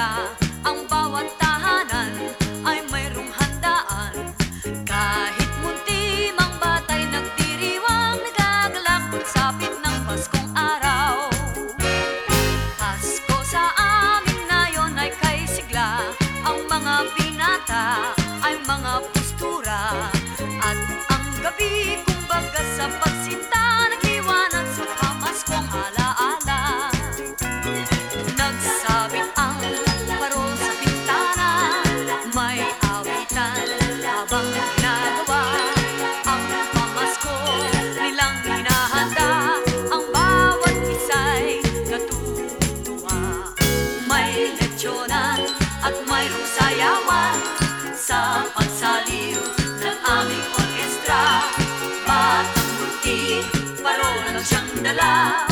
거야. yayaman sa pagsaliw ng aming orkestra. Batang munti, parola lang siyang.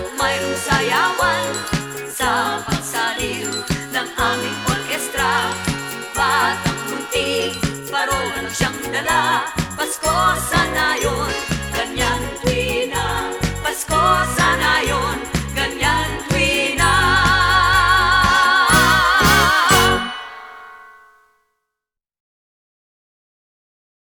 at mayroong sayawan sa pagsaliw ng aming orkestra. Batang munti, paro ang siyang dala.